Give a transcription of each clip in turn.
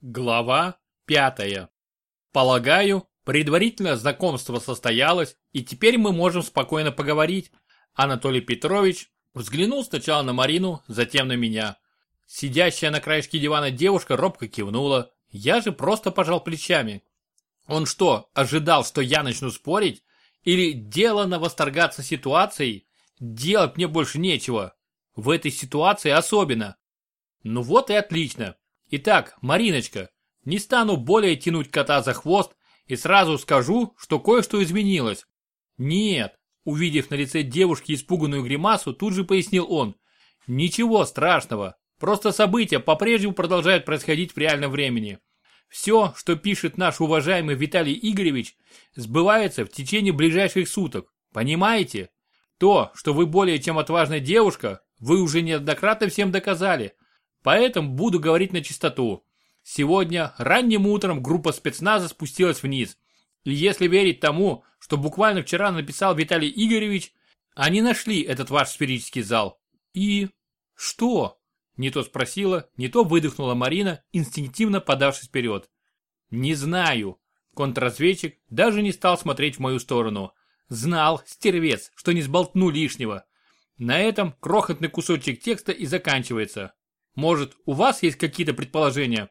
Глава пятая. Полагаю, предварительное знакомство состоялось, и теперь мы можем спокойно поговорить. Анатолий Петрович взглянул сначала на Марину, затем на меня. Сидящая на краешке дивана девушка робко кивнула, я же просто пожал плечами. Он что, ожидал, что я начну спорить? Или делано восторгаться ситуацией? Делать мне больше нечего. В этой ситуации особенно. Ну вот и отлично. Итак, Мариночка, не стану более тянуть кота за хвост и сразу скажу, что кое-что изменилось. Нет, увидев на лице девушки испуганную гримасу, тут же пояснил он. Ничего страшного, просто события по-прежнему продолжают происходить в реальном времени. Все, что пишет наш уважаемый Виталий Игоревич, сбывается в течение ближайших суток. Понимаете? То, что вы более чем отважная девушка, вы уже неоднократно всем доказали. Поэтому буду говорить на чистоту. Сегодня ранним утром группа спецназа спустилась вниз. И если верить тому, что буквально вчера написал Виталий Игоревич, они нашли этот ваш сферический зал. И что? Не то спросила, не то выдохнула Марина, инстинктивно подавшись вперед. Не знаю. Контрразведчик даже не стал смотреть в мою сторону. Знал, стервец, что не сболтну лишнего. На этом крохотный кусочек текста и заканчивается. Может, у вас есть какие-то предположения?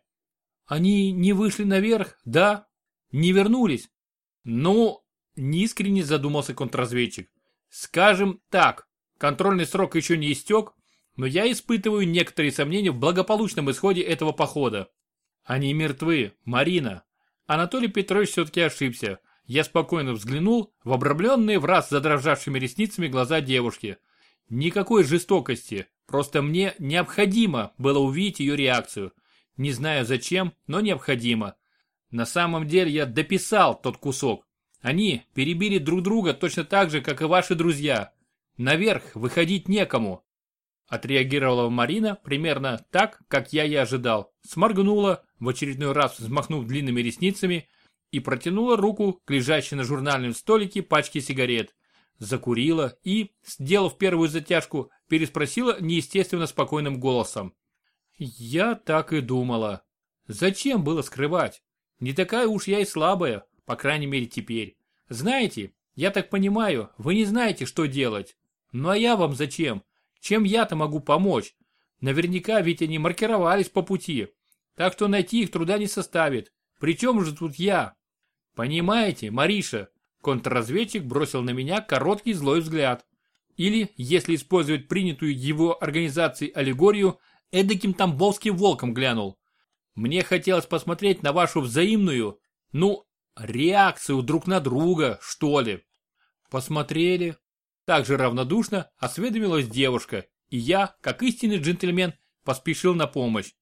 Они не вышли наверх, да? Не вернулись? Ну, неискренне задумался контрразведчик. Скажем так, контрольный срок еще не истек, но я испытываю некоторые сомнения в благополучном исходе этого похода. Они мертвы, Марина. Анатолий Петрович все-таки ошибся. Я спокойно взглянул в обрамленные в раз задрожавшими ресницами глаза девушки. Никакой жестокости, Просто мне необходимо было увидеть ее реакцию. Не знаю зачем, но необходимо. На самом деле я дописал тот кусок. Они перебили друг друга точно так же, как и ваши друзья. Наверх выходить некому. Отреагировала Марина примерно так, как я и ожидал. Сморгнула, в очередной раз взмахнув длинными ресницами, и протянула руку к лежащей на журнальном столике пачке сигарет. Закурила и, сделав первую затяжку, переспросила неестественно спокойным голосом. Я так и думала. Зачем было скрывать? Не такая уж я и слабая, по крайней мере теперь. Знаете, я так понимаю, вы не знаете, что делать. Ну а я вам зачем? Чем я-то могу помочь? Наверняка ведь они маркировались по пути. Так что найти их труда не составит. Причем же тут я? Понимаете, Мариша, контрразведчик бросил на меня короткий злой взгляд. Или, если использовать принятую его организацией аллегорию, эдаким тамбовским волком глянул. Мне хотелось посмотреть на вашу взаимную, ну, реакцию друг на друга, что ли. Посмотрели. Так же равнодушно осведомилась девушка, и я, как истинный джентльмен, поспешил на помощь.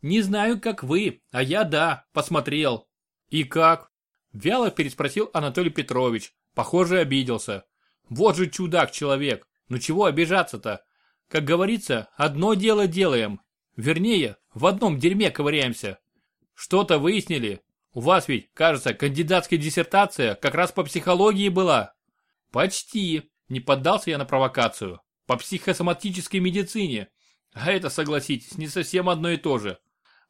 Не знаю, как вы, а я да, посмотрел. И как? Вяло переспросил Анатолий Петрович, похоже обиделся. Вот же чудак-человек. Ну чего обижаться-то? Как говорится, одно дело делаем. Вернее, в одном дерьме ковыряемся. Что-то выяснили. У вас ведь, кажется, кандидатская диссертация как раз по психологии была. Почти. Не поддался я на провокацию. По психосоматической медицине. А это, согласитесь, не совсем одно и то же.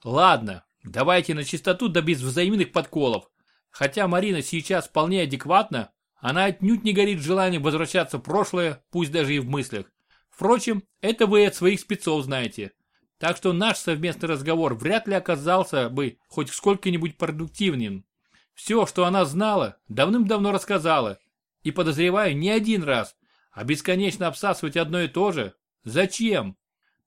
Ладно, давайте на чистоту да без взаимных подколов. Хотя Марина сейчас вполне адекватна, она отнюдь не горит желанием возвращаться в прошлое, пусть даже и в мыслях. Впрочем, это вы от своих спецов знаете. Так что наш совместный разговор вряд ли оказался бы хоть сколько-нибудь продуктивным. Все, что она знала, давным-давно рассказала. И подозреваю не один раз. А бесконечно обсасывать одно и то же? Зачем?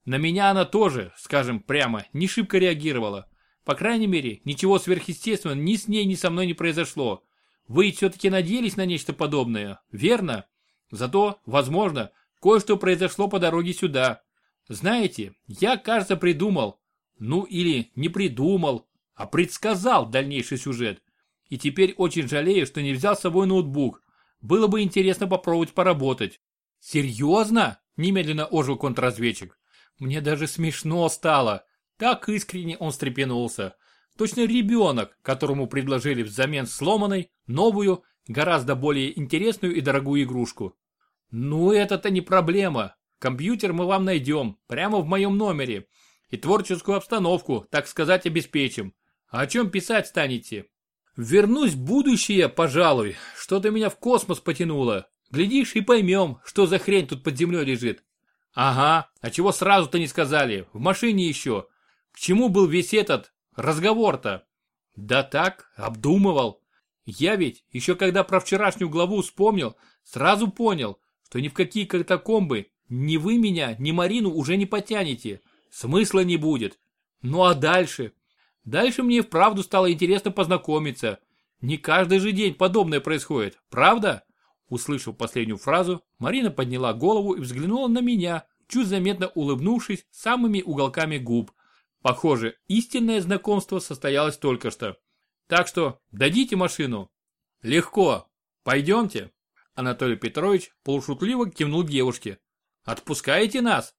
На меня она тоже, скажем прямо, не шибко реагировала. По крайней мере, ничего сверхъестественного ни с ней, ни со мной не произошло. Вы все-таки надеялись на нечто подобное, верно? Зато, возможно, кое-что произошло по дороге сюда. Знаете, я, кажется, придумал, ну или не придумал, а предсказал дальнейший сюжет. И теперь очень жалею, что не взял с собой ноутбук. Было бы интересно попробовать поработать. Серьезно? Немедленно ожил контрразведчик. Мне даже смешно стало. Так искренне он встрепенулся. Точно ребенок, которому предложили взамен сломанной, новую, гораздо более интересную и дорогую игрушку. Ну это-то не проблема. Компьютер мы вам найдем, прямо в моем номере. И творческую обстановку, так сказать, обеспечим. О чем писать станете? Вернусь в будущее, пожалуй. Что-то меня в космос потянуло. Глядишь и поймем, что за хрень тут под землей лежит. Ага, а чего сразу-то не сказали? В машине еще. Чему был весь этот разговор-то? Да так, обдумывал. Я ведь, еще когда про вчерашнюю главу вспомнил, сразу понял, что ни в какие катакомбы ни вы меня, ни Марину уже не потянете. Смысла не будет. Ну а дальше? Дальше мне и вправду стало интересно познакомиться. Не каждый же день подобное происходит, правда? Услышав последнюю фразу, Марина подняла голову и взглянула на меня, чуть заметно улыбнувшись самыми уголками губ. Похоже, истинное знакомство состоялось только что. Так что дадите машину. Легко. Пойдемте. Анатолий Петрович полушутливо кивнул девушке. Отпускаете нас?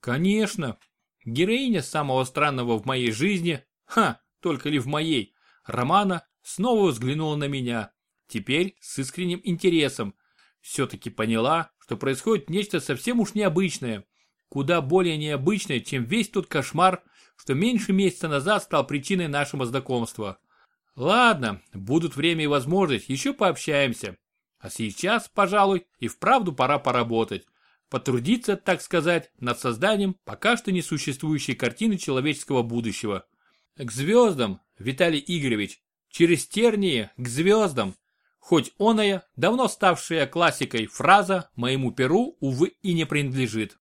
Конечно. Героиня самого странного в моей жизни Ха, только ли в моей. Романа снова взглянула на меня. Теперь с искренним интересом. Все-таки поняла, что происходит нечто совсем уж необычное. Куда более необычное, чем весь тот кошмар, что меньше месяца назад стал причиной нашего знакомства. Ладно, будут время и возможность, еще пообщаемся. А сейчас, пожалуй, и вправду пора поработать. Потрудиться, так сказать, над созданием пока что несуществующей картины человеческого будущего. К звездам, Виталий Игоревич, через тернии к звездам. Хоть оная, давно ставшая классикой фраза моему перу, увы, и не принадлежит.